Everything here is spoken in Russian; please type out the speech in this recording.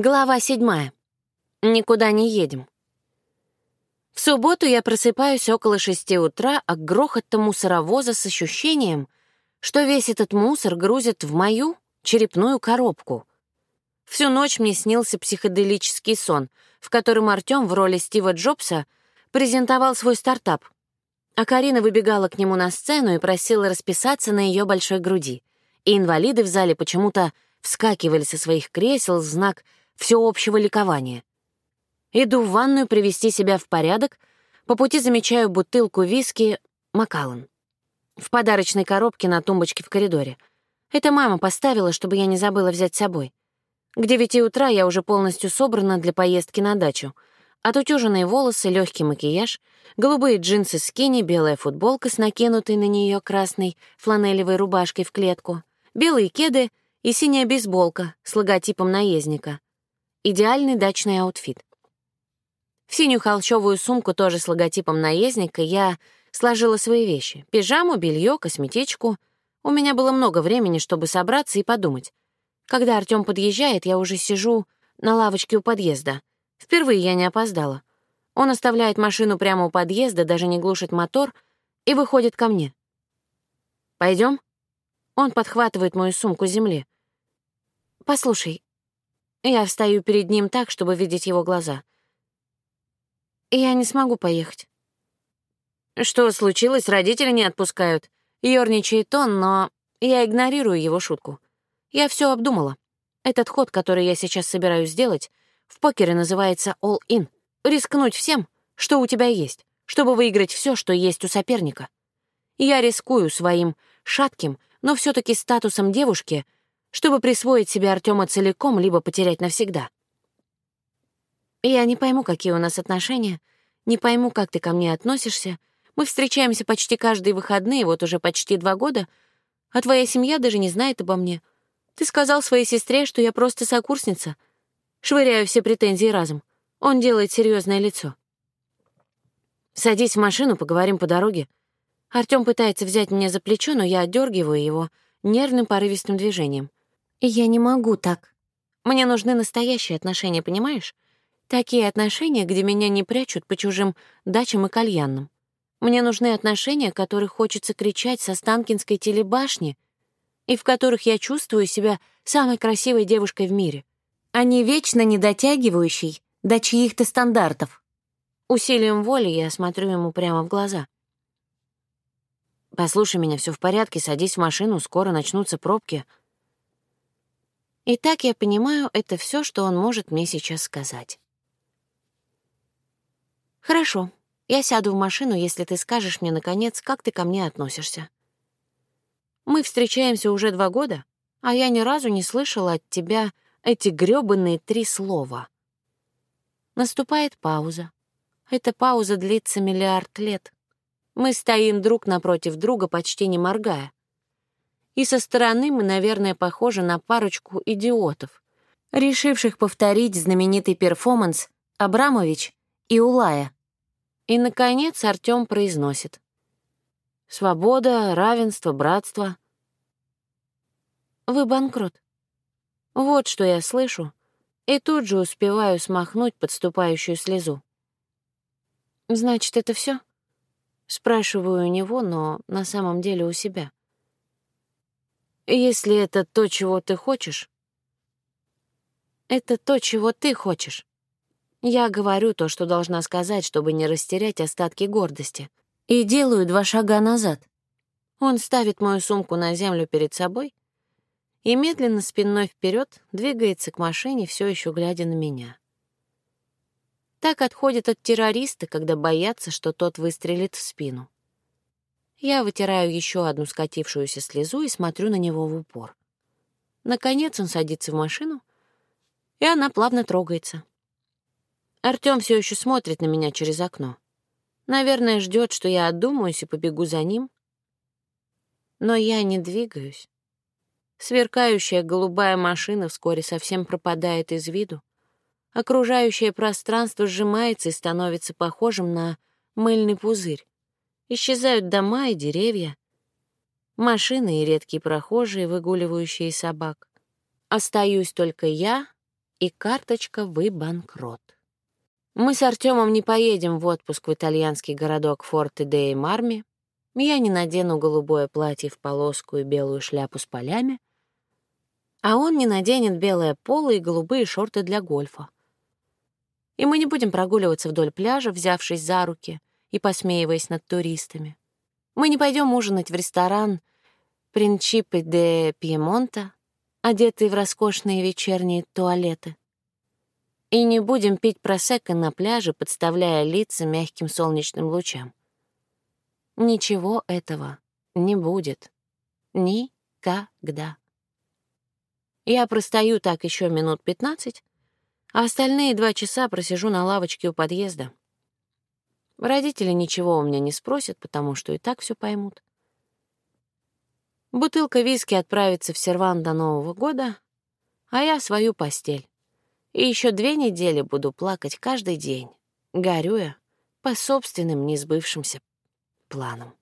Глава седьмая. Никуда не едем. В субботу я просыпаюсь около шести утра от грохота мусоровоза с ощущением, что весь этот мусор грузят в мою черепную коробку. Всю ночь мне снился психоделический сон, в котором Артём в роли Стива Джобса презентовал свой стартап, а Карина выбегала к нему на сцену и просила расписаться на ее большой груди, и инвалиды в зале почему-то вскакивали со своих кресел в знак всеобщего ликования. Иду в ванную привести себя в порядок, по пути замечаю бутылку виски «Макаллан» в подарочной коробке на тумбочке в коридоре. Это мама поставила, чтобы я не забыла взять с собой. К девяти утра я уже полностью собрана для поездки на дачу. Отутюженные волосы, легкий макияж, голубые джинсы скини, белая футболка с накинутой на нее красной фланелевой рубашкой в клетку, белые кеды и синяя бейсболка с логотипом наездника. Идеальный дачный аутфит. В синюю холщовую сумку, тоже с логотипом наездника, я сложила свои вещи. Пижаму, белье, косметичку. У меня было много времени, чтобы собраться и подумать. Когда Артём подъезжает, я уже сижу на лавочке у подъезда. Впервые я не опоздала. Он оставляет машину прямо у подъезда, даже не глушит мотор, и выходит ко мне. Пойдем? Он подхватывает мою сумку с земли. «Послушай». Я встаю перед ним так, чтобы видеть его глаза. «Я не смогу поехать». «Что случилось? Родители не отпускают». Ёрничает он, но я игнорирую его шутку. Я все обдумала. Этот ход, который я сейчас собираюсь сделать, в покере называется all-in. Рискнуть всем, что у тебя есть, чтобы выиграть все, что есть у соперника. Я рискую своим шатким, но все таки статусом девушки, чтобы присвоить себе Артема целиком, либо потерять навсегда. Я не пойму, какие у нас отношения, не пойму, как ты ко мне относишься. Мы встречаемся почти каждые выходные, вот уже почти два года, а твоя семья даже не знает обо мне. Ты сказал своей сестре, что я просто сокурсница. Швыряю все претензии разом. Он делает серьезное лицо. Садись в машину, поговорим по дороге. Артём пытается взять меня за плечо, но я отдергиваю его нервным порывистым движением. Я не могу так. Мне нужны настоящие отношения, понимаешь? Такие отношения, где меня не прячут по чужим дачам и кальянным. Мне нужны отношения, которых хочется кричать со Станкинской телебашни и в которых я чувствую себя самой красивой девушкой в мире, а не вечно не дотягивающей до чьих-то стандартов. Усилием воли я смотрю ему прямо в глаза — Послушай меня, все в порядке, садись в машину, скоро начнутся пробки. И так я понимаю, это все, что он может мне сейчас сказать. Хорошо, я сяду в машину, если ты скажешь мне, наконец, как ты ко мне относишься. Мы встречаемся уже два года, а я ни разу не слышала от тебя эти грёбаные три слова. Наступает пауза. Эта пауза длится миллиард лет. Мы стоим друг напротив друга, почти не моргая. И со стороны мы, наверное, похожи на парочку идиотов, решивших повторить знаменитый перформанс «Абрамович» и «Улая». И, наконец, Артём произносит. «Свобода, равенство, братство». «Вы банкрот». Вот что я слышу, и тут же успеваю смахнуть подступающую слезу. «Значит, это все? Спрашиваю у него, но на самом деле у себя. Если это то, чего ты хочешь, это то, чего ты хочешь. Я говорю то, что должна сказать, чтобы не растерять остатки гордости, и делаю два шага назад. Он ставит мою сумку на землю перед собой и медленно спиной вперед двигается к машине, все еще глядя на меня. Так отходят от террориста, когда боятся, что тот выстрелит в спину. Я вытираю еще одну скатившуюся слезу и смотрю на него в упор. Наконец он садится в машину, и она плавно трогается. Артём все еще смотрит на меня через окно. Наверное, ждет, что я отдумаюсь и побегу за ним. Но я не двигаюсь. Сверкающая голубая машина вскоре совсем пропадает из виду. Окружающее пространство сжимается и становится похожим на мыльный пузырь. Исчезают дома и деревья, машины и редкие прохожие, выгуливающие собак. Остаюсь только я и карточка «Вы банкрот». Мы с Артемом не поедем в отпуск в итальянский городок Форте де Марми. Я не надену голубое платье в полоску и белую шляпу с полями, а он не наденет белое поло и голубые шорты для гольфа. И мы не будем прогуливаться вдоль пляжа, взявшись за руки и посмеиваясь над туристами. Мы не пойдем ужинать в ресторан «Принчипы де Пьемонта», одетые в роскошные вечерние туалеты. И не будем пить просекко на пляже, подставляя лица мягким солнечным лучам. Ничего этого не будет. Никогда. Я простою так еще минут пятнадцать, а остальные два часа просижу на лавочке у подъезда. Родители ничего у меня не спросят, потому что и так все поймут. Бутылка виски отправится в серван до Нового года, а я свою постель. И еще две недели буду плакать каждый день, горюя по собственным несбывшимся планам.